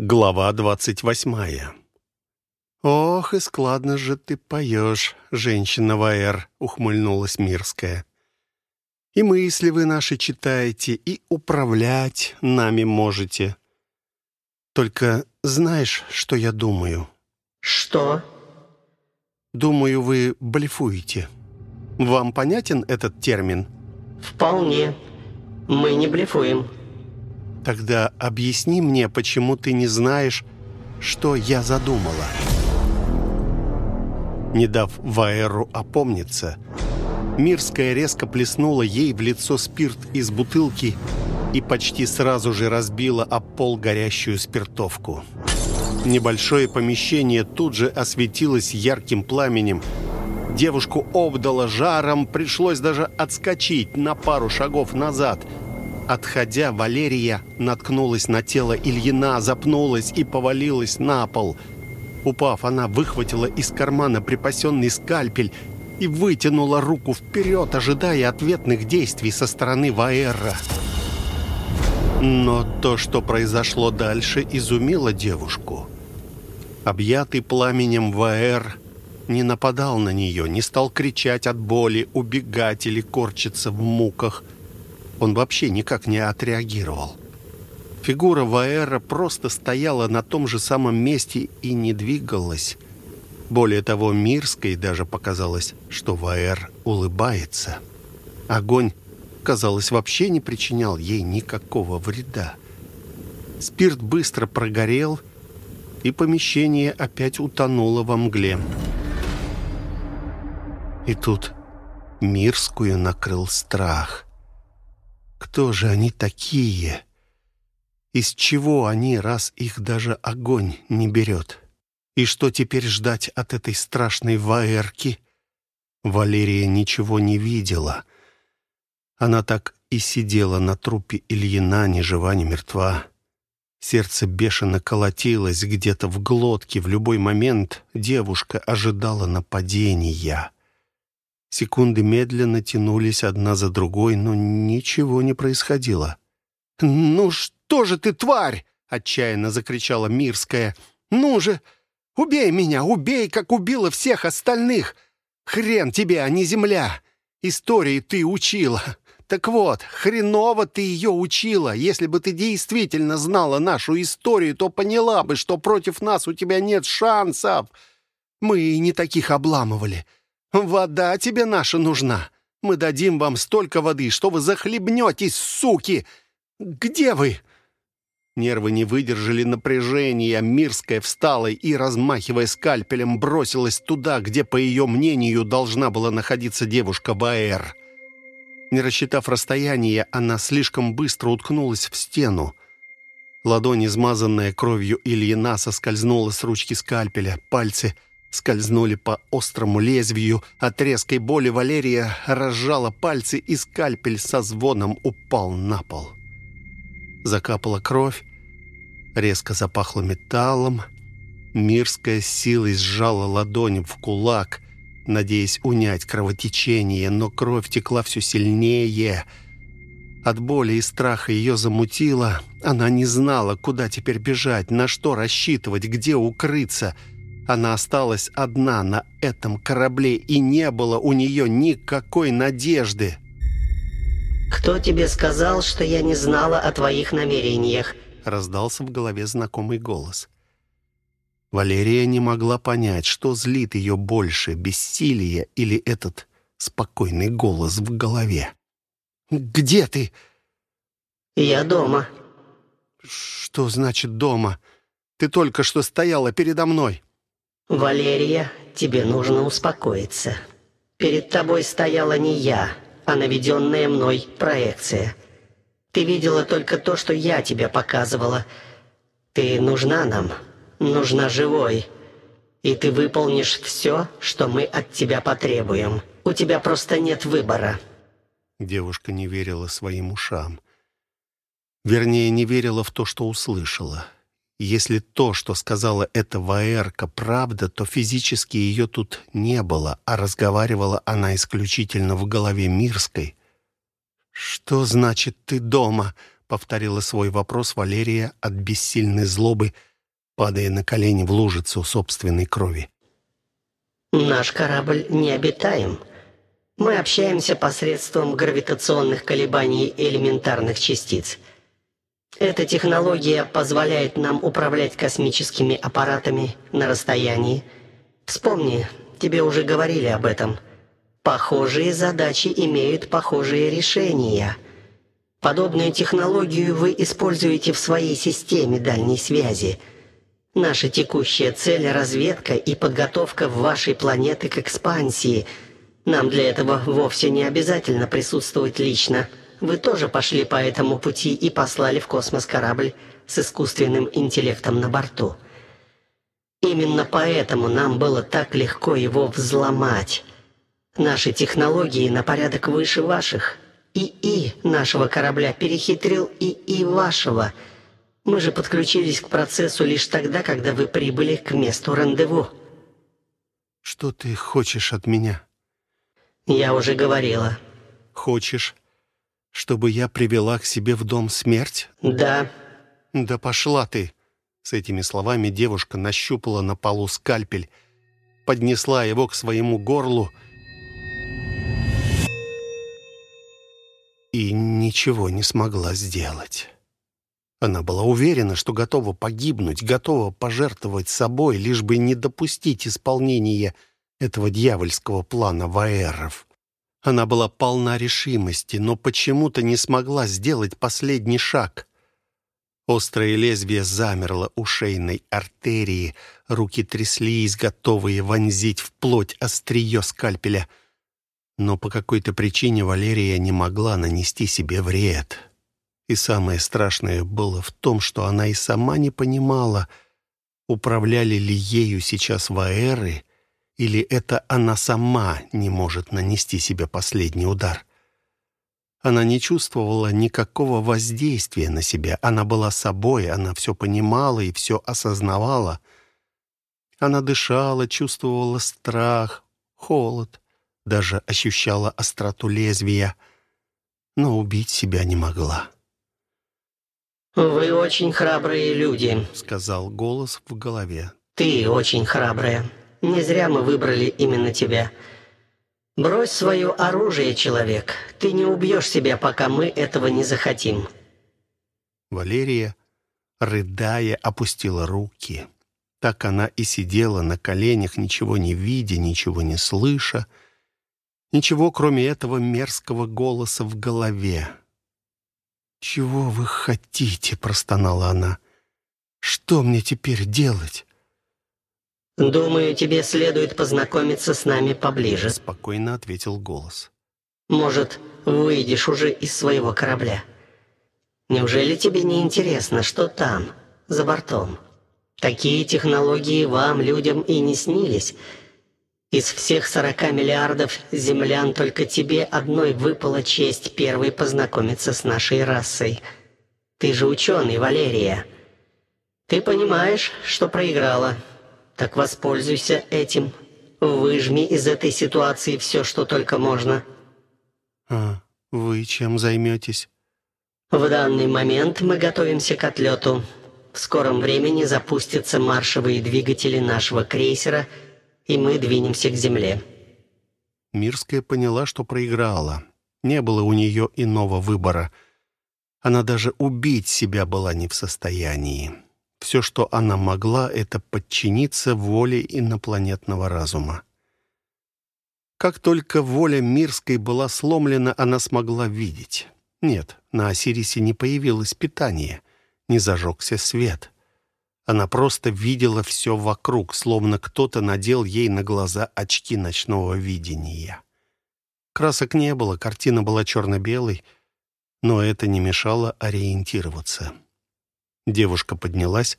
Глава двадцать восьмая. «Ох, и складно же ты поешь, женщина Ваэр», — ухмыльнулась Мирская. «И мысли вы наши читаете, и управлять нами можете. Только знаешь, что я думаю?» «Что?» «Думаю, вы блефуете. Вам понятен этот термин?» «Вполне. Мы не блефуем». Тогда объясни мне, почему ты не знаешь, что я задумала. Не дав Ваэру опомниться, Мирская резко плеснула ей в лицо спирт из бутылки и почти сразу же разбила об пол горящую спиртовку. Небольшое помещение тут же осветилось ярким пламенем. Девушку обдало жаром, пришлось даже отскочить на пару шагов назад – Отходя, Валерия наткнулась на тело Ильина, запнулась и повалилась на пол. Упав, она выхватила из кармана припасенный скальпель и вытянула руку вперед, ожидая ответных действий со стороны Ваэра. Но то, что произошло дальше, изумило девушку. Объятый пламенем Ваэр не нападал на нее, не стал кричать от боли, убегать или корчиться в муках – он вообще никак не отреагировал. Фигура Ваэра просто стояла на том же самом месте и не двигалась. Более того, Мирской даже показалось, что Ваэр улыбается. Огонь, казалось, вообще не причинял ей никакого вреда. Спирт быстро прогорел, и помещение опять утонуло во мгле. И тут Мирскую накрыл страх. Кто же они такие? Из чего они, раз их даже огонь не берет? И что теперь ждать от этой страшной ваэрки? Валерия ничего не видела. Она так и сидела на трупе Ильина, ни жива, ни мертва. Сердце бешено колотилось где-то в глотке. В любой момент девушка ожидала нападения. Секунды медленно тянулись одна за другой, но ничего не происходило. «Ну что же ты, тварь!» — отчаянно закричала Мирская. «Ну же, убей меня, убей, как убила всех остальных! Хрен тебе, а не земля! Истории ты учила! Так вот, хреново ты ее учила! Если бы ты действительно знала нашу историю, то поняла бы, что против нас у тебя нет шансов! Мы и не таких обламывали!» «Вода тебе наша нужна. Мы дадим вам столько воды, что вы захлебнетесь, суки! Где вы?» Нервы не выдержали напряжения. Мирская встала и, размахивая скальпелем, бросилась туда, где, по ее мнению, должна была находиться девушка Баэр. Не рассчитав расстояние, она слишком быстро уткнулась в стену. Ладонь, измазанная кровью Ильина, соскользнула с ручки скальпеля. Пальцы — скользнули по острому лезвию. От резкой боли Валерия разжала пальцы, и скальпель со звоном упал на пол. Закапала кровь, резко запахло металлом. Мирская силой сжала ладонь в кулак, надеясь унять кровотечение, но кровь текла все сильнее. От боли и страха ее замутило. Она не знала, куда теперь бежать, на что рассчитывать, где укрыться — она осталась одна на этом корабле, и не было у нее никакой надежды. «Кто тебе сказал, что я не знала о твоих намерениях?» раздался в голове знакомый голос. Валерия не могла понять, что злит ее больше, бессилие или этот спокойный голос в голове. «Где ты?» «Я дома». «Что значит дома? Ты только что стояла передо мной». «Валерия, тебе нужно успокоиться. Перед тобой стояла не я, а наведенная мной проекция. Ты видела только то, что я тебе показывала. Ты нужна нам, нужна живой. И ты выполнишь все, что мы от тебя потребуем. У тебя просто нет выбора». Девушка не верила своим ушам. Вернее, не верила в то, что услышала. Если то, что сказала эта Ваэрка, правда, то физически ее тут не было, а разговаривала она исключительно в голове Мирской. «Что значит ты дома?» — повторила свой вопрос Валерия от бессильной злобы, падая на колени в лужицу собственной крови. «Наш корабль необитаем. Мы общаемся посредством гравитационных колебаний элементарных частиц. Эта технология позволяет нам управлять космическими аппаратами на расстоянии. Вспомни, тебе уже говорили об этом. Похожие задачи имеют похожие решения. Подобную технологию вы используете в своей системе дальней связи. Наша текущая цель – разведка и подготовка вашей планеты к экспансии – нам для этого вовсе не обязательно присутствовать лично. Вы тоже пошли по этому пути и послали в космос корабль с искусственным интеллектом на борту. Именно поэтому нам было так легко его взломать. Наши технологии на порядок выше ваших. ИИ нашего корабля перехитрил ИИ вашего. Мы же подключились к процессу лишь тогда, когда вы прибыли к месту рандеву. «Что ты хочешь от меня?» «Я уже говорила». «Хочешь, чтобы я привела к себе в дом смерть?» «Да». «Да пошла ты!» С этими словами девушка нащупала на полу скальпель, поднесла его к своему горлу и ничего не смогла сделать. Она была уверена, что готова погибнуть, готова пожертвовать собой, лишь бы не допустить исполнения этого дьявольского плана Ваэров. Она была полна решимости, но почему-то не смогла сделать последний шаг. Острое лезвие замерло у шейной артерии, руки тряслись, готовые вонзить в плоть острие скальпеля. Но по какой-то причине Валерия не могла нанести себе вред. И самое страшное было в том, что она и сама не понимала, управляли ли ею сейчас Ваэры или это она сама не может нанести себе последний удар? Она не чувствовала никакого воздействия на себя. Она была собой, она все понимала и все осознавала. Она дышала, чувствовала страх, холод, даже ощущала остроту лезвия, но убить себя не могла. «Вы очень храбрые люди», — сказал голос в голове. «Ты очень храбрая». Не зря мы выбрали именно тебя. Брось свое оружие, человек. Ты не убьешь себя, пока мы этого не захотим». Валерия, рыдая, опустила руки. Так она и сидела на коленях, ничего не видя, ничего не слыша, ничего, кроме этого мерзкого голоса в голове. «Чего вы хотите?» — простонала она. «Что мне теперь делать?» «Думаю, тебе следует познакомиться с нами поближе», — спокойно ответил голос. «Может, выйдешь уже из своего корабля? Неужели тебе не интересно, что там, за бортом? Такие технологии вам, людям, и не снились. Из всех сорока миллиардов землян только тебе одной выпала честь первой познакомиться с нашей расой. Ты же ученый, Валерия. Ты понимаешь, что проиграла». Так воспользуйся этим. Выжми из этой ситуации все, что только можно. А вы чем займетесь? В данный момент мы готовимся к отлету. В скором времени запустятся маршевые двигатели нашего крейсера, и мы двинемся к земле. Мирская поняла, что проиграла. Не было у нее иного выбора. Она даже убить себя была не в состоянии. Все, что она могла, это подчиниться воле инопланетного разума. Как только воля Мирской была сломлена, она смогла видеть. Нет, на Осирисе не появилось питание, не зажегся свет. Она просто видела все вокруг, словно кто-то надел ей на глаза очки ночного видения. Красок не было, картина была черно-белой, но это не мешало ориентироваться. Девушка поднялась,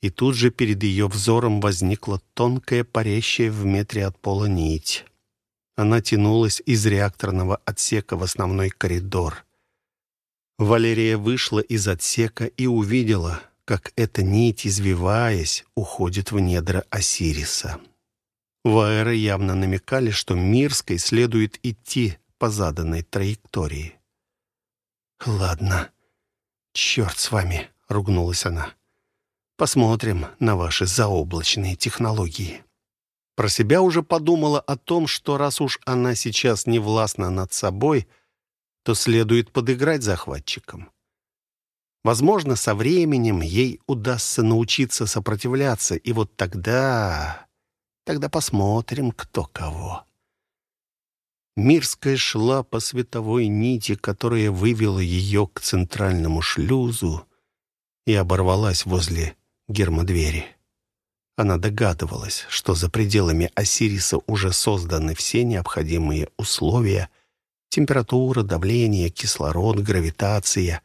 и тут же перед ее взором возникла тонкая, парящая в метре от пола нить. Она тянулась из реакторного отсека в основной коридор. Валерия вышла из отсека и увидела, как эта нить, извиваясь, уходит в недра Осириса. Ваэры явно намекали, что Мирской следует идти по заданной траектории. «Ладно, черт с вами», ругнулась она. Посмотрим на ваши заоблачные технологии. Про себя уже подумала о том, что раз уж она сейчас не властна над собой, то следует подыграть захватчикам. Возможно, со временем ей удастся научиться сопротивляться, и вот тогда... Тогда посмотрим, кто кого. Мирская шла по световой нити, которая вывела ее к центральному шлюзу и оборвалась возле гермодвери. Она догадывалась, что за пределами Осириса уже созданы все необходимые условия — температура, давление, кислород, гравитация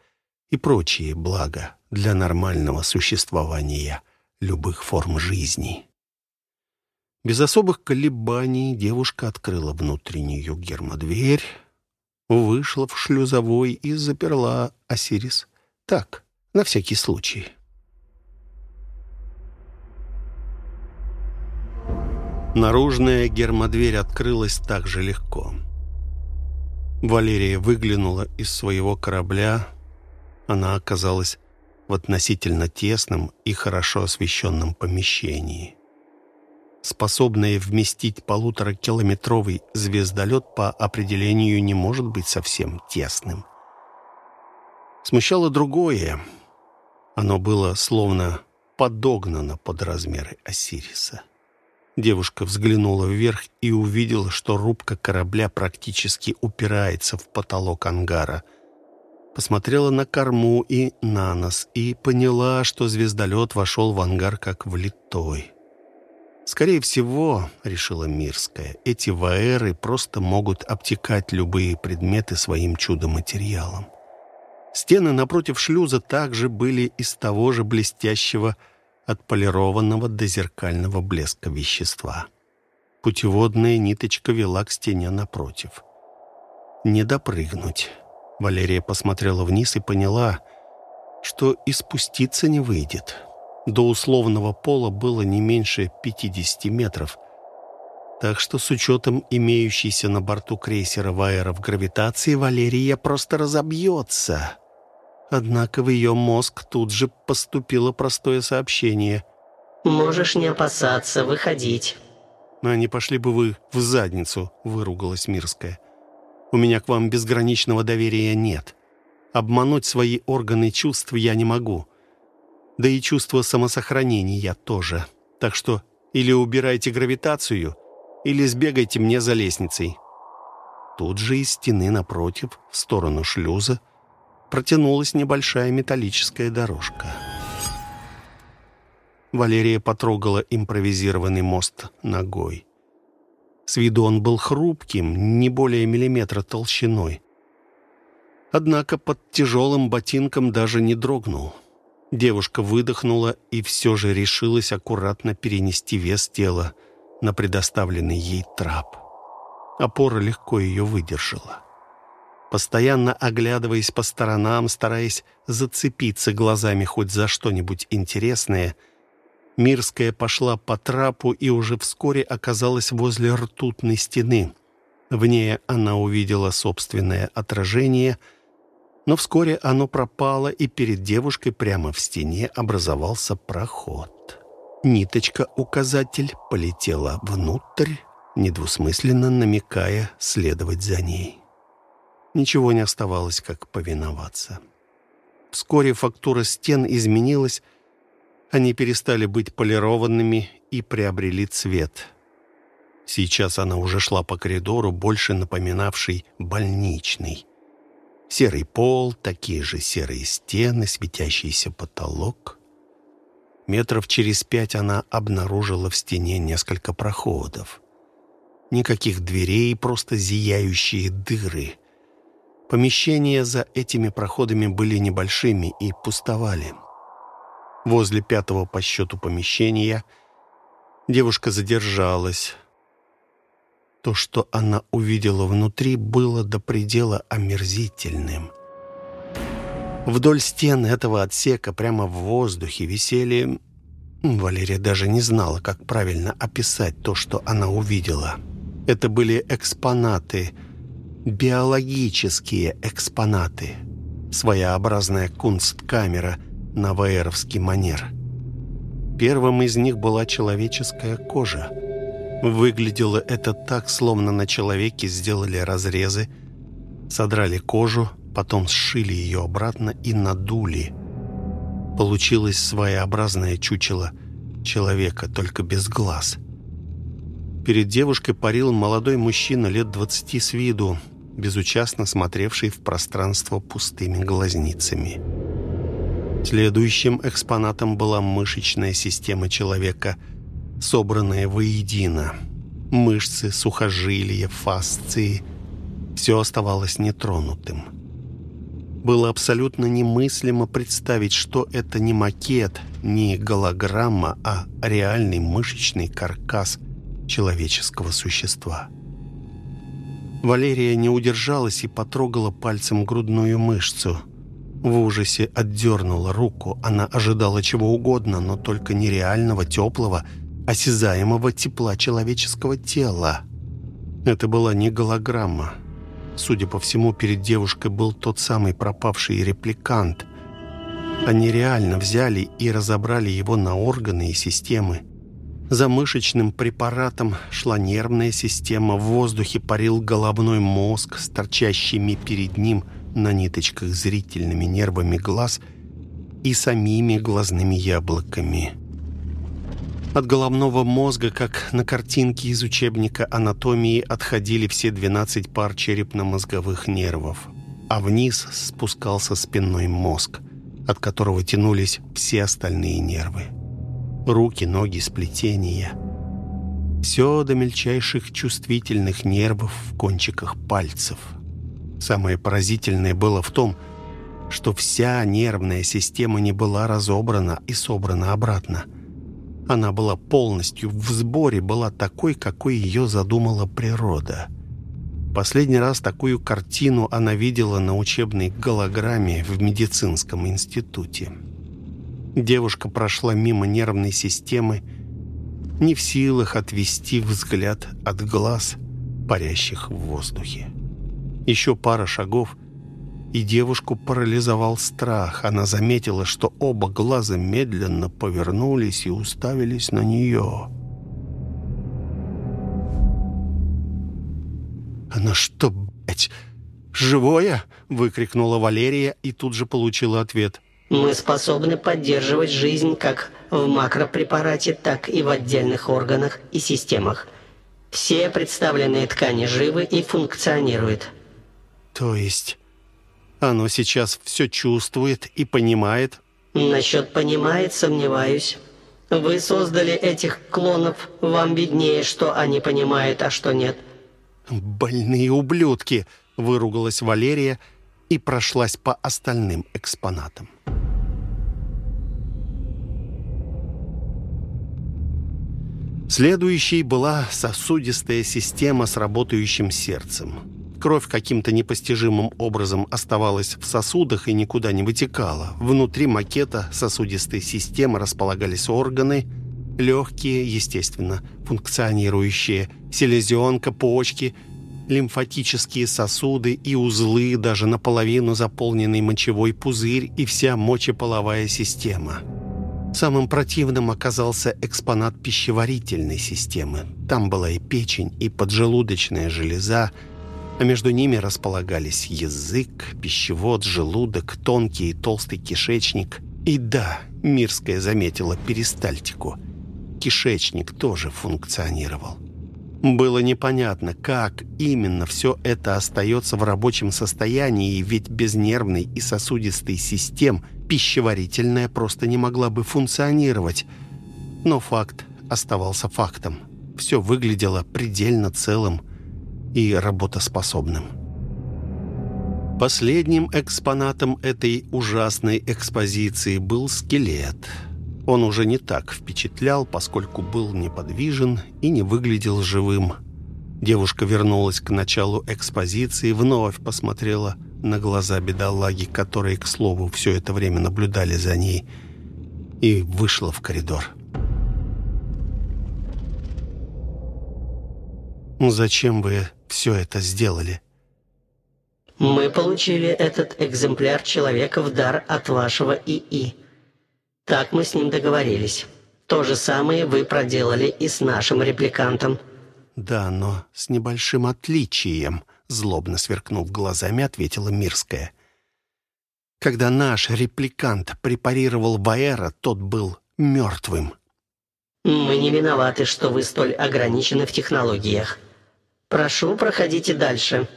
и прочие блага для нормального существования любых форм жизни. Без особых колебаний девушка открыла внутреннюю гермодверь, вышла в шлюзовой и заперла Осирис. Так, на всякий случай. Наружная гермодверь открылась так же легко. Валерия выглянула из своего корабля. Она оказалась в относительно тесном и хорошо освещенном помещении. Способная вместить полуторакилометровый звездолет по определению не может быть совсем тесным. Смущало другое. Оно было словно подогнано под размеры Осириса. Девушка взглянула вверх и увидела, что рубка корабля практически упирается в потолок ангара. Посмотрела на корму и на нос и поняла, что звездолет вошел в ангар как влитой. «Скорее всего, — решила Мирская, — эти ваэры просто могут обтекать любые предметы своим чудо-материалом. Стены напротив шлюза также были из того же блестящего отполированного до зеркального блеска вещества. Путеводная ниточка вела к стене напротив. «Не допрыгнуть». Валерия посмотрела вниз и поняла, что и спуститься не выйдет. До условного пола было не меньше 50 метров, так что с учетом имеющейся на борту крейсера Ваера гравитации Валерия просто разобьется. Однако в ее мозг тут же поступило простое сообщение. «Можешь не опасаться, выходить». «А не пошли бы вы в задницу», — выругалась Мирская. «У меня к вам безграничного доверия нет. Обмануть свои органы чувств я не могу. Да и чувство самосохранения тоже. Так что или убирайте гравитацию, или сбегайте мне за лестницей». Тут же из стены напротив, в сторону шлюза, — протянулась небольшая металлическая дорожка. Валерия потрогала импровизированный мост ногой. С виду он был хрупким, не более миллиметра толщиной. Однако под тяжелым ботинком даже не дрогнул. Девушка выдохнула и все же решилась аккуратно перенести вес тела на предоставленный ей трап. Опора легко ее выдержала. Постоянно оглядываясь по сторонам, стараясь зацепиться глазами хоть за что-нибудь интересное, Мирская пошла по трапу и уже вскоре оказалась возле ртутной стены. В ней она увидела собственное отражение, но вскоре оно пропало, и перед девушкой прямо в стене образовался проход. Ниточка-указатель полетела внутрь, недвусмысленно намекая следовать за ней. Ничего не оставалось, как повиноваться. Вскоре фактура стен изменилась, они перестали быть полированными и приобрели цвет. Сейчас она уже шла по коридору, больше напоминавший больничный. Серый пол, такие же серые стены, светящийся потолок. Метров через пять она обнаружила в стене несколько проходов. Никаких дверей, просто зияющие дыры — Помещения за этими проходами были небольшими и пустовали. Возле пятого по счету помещения девушка задержалась. То, что она увидела внутри, было до предела омерзительным. Вдоль стен этого отсека прямо в воздухе висели... Валерия даже не знала, как правильно описать то, что она увидела. Это были экспонаты — биологические экспонаты. Своеобразная кунсткамера на ваеровский манер. Первым из них была человеческая кожа. Выглядело это так, словно на человеке сделали разрезы, содрали кожу, потом сшили ее обратно и надули. Получилось своеобразное чучело человека, только без глаз. Перед девушкой парил молодой мужчина лет двадцати с виду, безучастно смотревший в пространство пустыми глазницами. Следующим экспонатом была мышечная система человека, собранная воедино. Мышцы, сухожилия, фасции – все оставалось нетронутым. Было абсолютно немыслимо представить, что это не макет, не голограмма, а реальный мышечный каркас человеческого существа. Валерия не удержалась и потрогала пальцем грудную мышцу – в ужасе отдернула руку. Она ожидала чего угодно, но только нереального, теплого, осязаемого тепла человеческого тела. Это была не голограмма. Судя по всему, перед девушкой был тот самый пропавший репликант. Они реально взяли и разобрали его на органы и системы. За мышечным препаратом шла нервная система, в воздухе парил головной мозг с торчащими перед ним на ниточках зрительными нервами глаз и самими глазными яблоками. От головного мозга, как на картинке из учебника анатомии, отходили все 12 пар черепно-мозговых нервов, а вниз спускался спинной мозг, от которого тянулись все остальные нервы. Руки, ноги, сплетения. Все до мельчайших чувствительных нервов в кончиках пальцев – Самое поразительное было в том, что вся нервная система не была разобрана и собрана обратно. Она была полностью в сборе, была такой, какой ее задумала природа. Последний раз такую картину она видела на учебной голограмме в медицинском институте. Девушка прошла мимо нервной системы, не в силах отвести взгляд от глаз, парящих в воздухе. Еще пара шагов, и девушку парализовал страх. Она заметила, что оба глаза медленно повернулись и уставились на нее. «Она что, блядь, живое?» — выкрикнула Валерия и тут же получила ответ. «Мы способны поддерживать жизнь как в макропрепарате, так и в отдельных органах и системах. Все представленные ткани живы и функционируют». То есть оно сейчас все чувствует и понимает? Насчет понимает, сомневаюсь. Вы создали этих клонов, вам виднее, что они понимают, а что нет. Больные ублюдки, выругалась Валерия и прошлась по остальным экспонатам. Следующей была сосудистая система с работающим сердцем. Кровь каким-то непостижимым образом оставалась в сосудах и никуда не вытекала. Внутри макета сосудистой системы располагались органы, легкие, естественно, функционирующие, селезенка, почки, лимфатические сосуды и узлы, даже наполовину заполненный мочевой пузырь и вся мочеполовая система. Самым противным оказался экспонат пищеварительной системы. Там была и печень, и поджелудочная железа, а между ними располагались язык, пищевод, желудок, тонкий и толстый кишечник. И да, Мирская заметила перистальтику. Кишечник тоже функционировал. Было непонятно, как именно все это остается в рабочем состоянии, ведь без нервной и сосудистой систем пищеварительная просто не могла бы функционировать. Но факт оставался фактом. Все выглядело предельно целым и работоспособным. Последним экспонатом этой ужасной экспозиции был скелет. Он уже не так впечатлял, поскольку был неподвижен и не выглядел живым. Девушка вернулась к началу экспозиции, вновь посмотрела на глаза бедолаги, которые, к слову, все это время наблюдали за ней, и вышла в коридор. «Зачем вы все это сделали?» «Мы получили этот экземпляр человека в дар от вашего ИИ. Так мы с ним договорились. То же самое вы проделали и с нашим репликантом». «Да, но с небольшим отличием», — злобно сверкнув глазами, ответила Мирская. «Когда наш репликант препарировал Баэра, тот был мертвым». «Мы не виноваты, что вы столь ограничены в технологиях. Прошу, проходите дальше».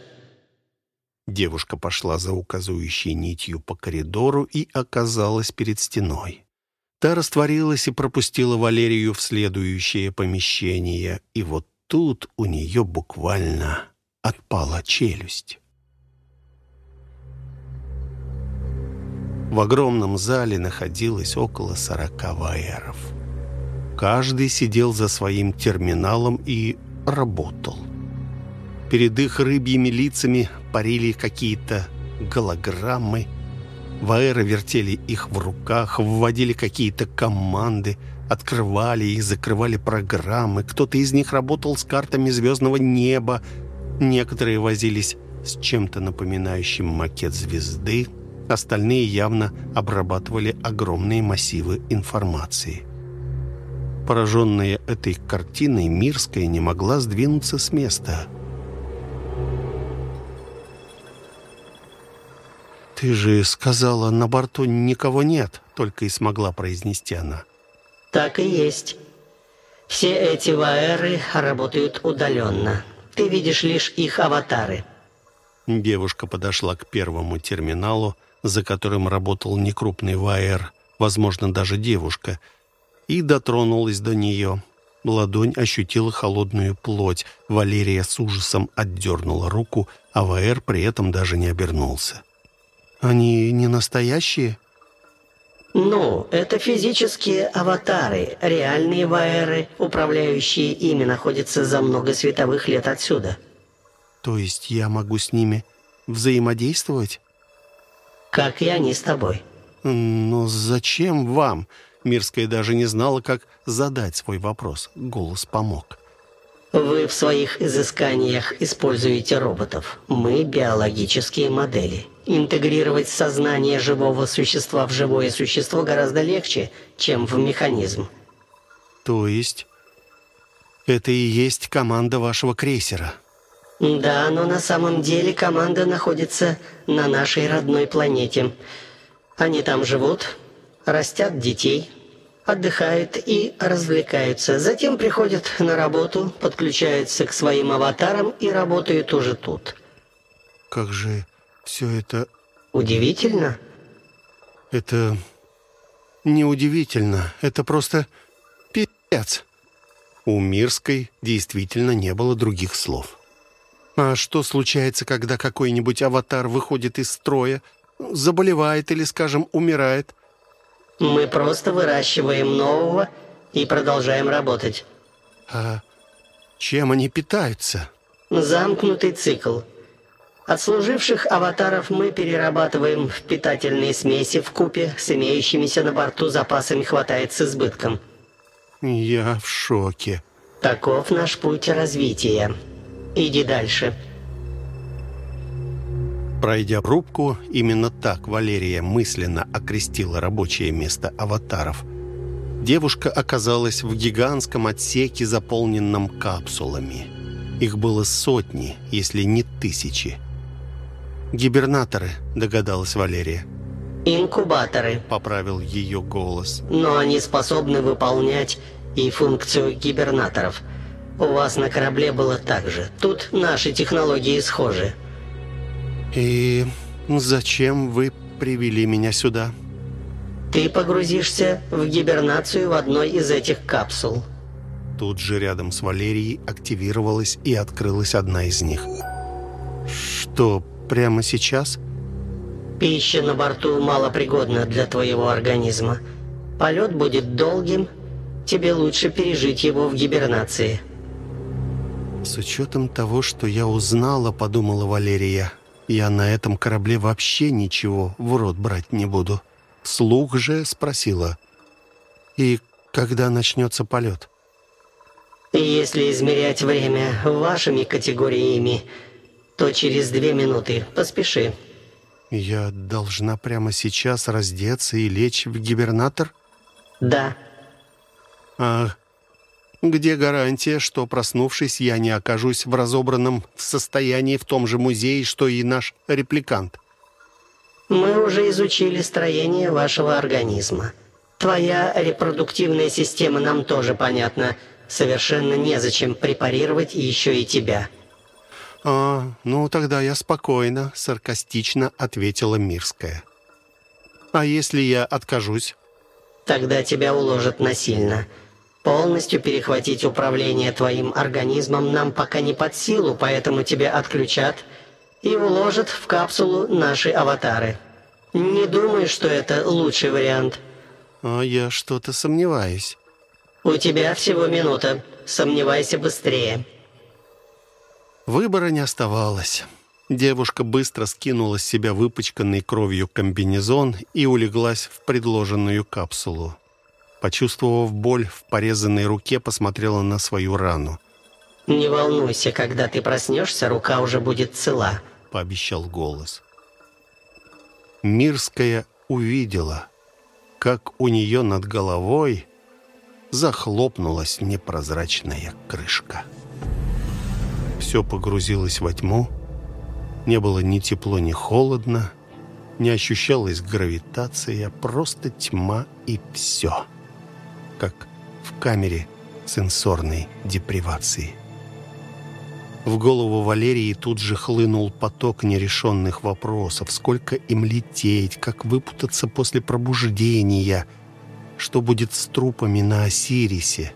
Девушка пошла за указывающей нитью по коридору и оказалась перед стеной. Та растворилась и пропустила Валерию в следующее помещение, и вот тут у нее буквально отпала челюсть. В огромном зале находилось около сорока ваеров. Каждый сидел за своим терминалом и работал. Перед их рыбьими лицами парили какие-то голограммы. Ваэры вертели их в руках, вводили какие-то команды, открывали и закрывали программы. Кто-то из них работал с картами звездного неба, Некоторые возились с чем-то напоминающим макет звезды, остальные явно обрабатывали огромные массивы информации. Пораженная этой картиной, Мирская не могла сдвинуться с места. «Ты же сказала, на борту никого нет», — только и смогла произнести она. «Так и есть. Все эти ваэры работают удаленно ты видишь лишь их аватары». Девушка подошла к первому терминалу, за которым работал некрупный ваер, возможно, даже девушка, и дотронулась до нее. Ладонь ощутила холодную плоть. Валерия с ужасом отдернула руку, а Ваэр при этом даже не обернулся. «Они не настоящие?» Ну, это физические аватары. Реальные ваэры, управляющие ими, находятся за много световых лет отсюда. То есть я могу с ними взаимодействовать? Как и они с тобой. Но зачем вам? Мирская даже не знала, как задать свой вопрос. Голос помог. Вы в своих изысканиях используете роботов. Мы — биологические модели. Интегрировать сознание живого существа в живое существо гораздо легче, чем в механизм. То есть это и есть команда вашего крейсера? Да, но на самом деле команда находится на нашей родной планете. Они там живут, растят детей, отдыхают и развлекаются. Затем приходят на работу, подключаются к своим аватарам и работают уже тут. Как же все это... Удивительно? Это неудивительно. Это просто пи***ц. У Мирской действительно не было других слов. А что случается, когда какой-нибудь аватар выходит из строя, заболевает или, скажем, умирает? Мы просто выращиваем нового и продолжаем работать. А чем они питаются? Замкнутый цикл. Отслуживших аватаров мы перерабатываем в питательные смеси в купе с имеющимися на борту запасами хватает с избытком. Я в шоке. Таков наш путь развития. Иди дальше. Пройдя рубку, именно так Валерия мысленно окрестила рабочее место аватаров. Девушка оказалась в гигантском отсеке, заполненном капсулами. Их было сотни, если не тысячи. «Гибернаторы», — догадалась Валерия. «Инкубаторы», — поправил ее голос. «Но они способны выполнять и функцию гибернаторов. У вас на корабле было так же. Тут наши технологии схожи». «И зачем вы привели меня сюда?» «Ты погрузишься в гибернацию в одной из этих капсул». Тут же рядом с Валерией активировалась и открылась одна из них. «Что, Прямо сейчас? Пища на борту малопригодна для твоего организма. Полет будет долгим. Тебе лучше пережить его в гибернации. С учетом того, что я узнала, подумала Валерия, я на этом корабле вообще ничего в рот брать не буду. Слух же спросила. И когда начнется полет? Если измерять время вашими категориями, то через две минуты. Поспеши». «Я должна прямо сейчас раздеться и лечь в гибернатор?» «Да». А где гарантия, что, проснувшись, я не окажусь в разобранном состоянии в том же музее, что и наш репликант? Мы уже изучили строение вашего организма. Твоя репродуктивная система нам тоже понятна. Совершенно незачем препарировать еще и тебя. «А, ну тогда я спокойно», — саркастично ответила Мирская. «А если я откажусь?» «Тогда тебя уложат насильно. Полностью перехватить управление твоим организмом нам пока не под силу, поэтому тебя отключат и уложат в капсулу наши аватары. Не думаю, что это лучший вариант». «А я что-то сомневаюсь». «У тебя всего минута. Сомневайся быстрее». Выбора не оставалось. Девушка быстро скинула с себя выпачканный кровью комбинезон и улеглась в предложенную капсулу. Почувствовав боль в порезанной руке, посмотрела на свою рану. «Не волнуйся, когда ты проснешься, рука уже будет цела», — пообещал голос. Мирская увидела, как у нее над головой захлопнулась непрозрачная крышка. Все погрузилось во тьму. Не было ни тепло, ни холодно. Не ощущалась гравитация, просто тьма и все. Как в камере сенсорной депривации. В голову Валерии тут же хлынул поток нерешенных вопросов. Сколько им лететь, как выпутаться после пробуждения, что будет с трупами на Осирисе,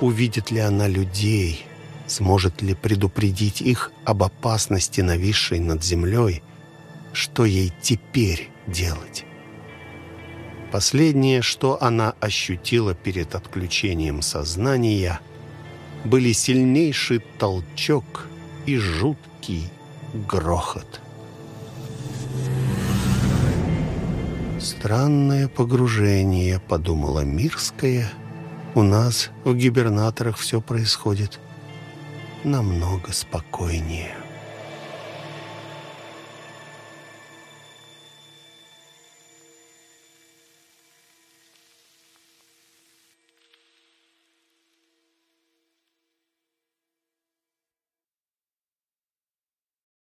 увидит ли она людей, Сможет ли предупредить их об опасности, нависшей над землей? Что ей теперь делать? Последнее, что она ощутила перед отключением сознания, были сильнейший толчок и жуткий грохот. «Странное погружение», — подумала Мирская. «У нас в гибернаторах все происходит намного спокойнее.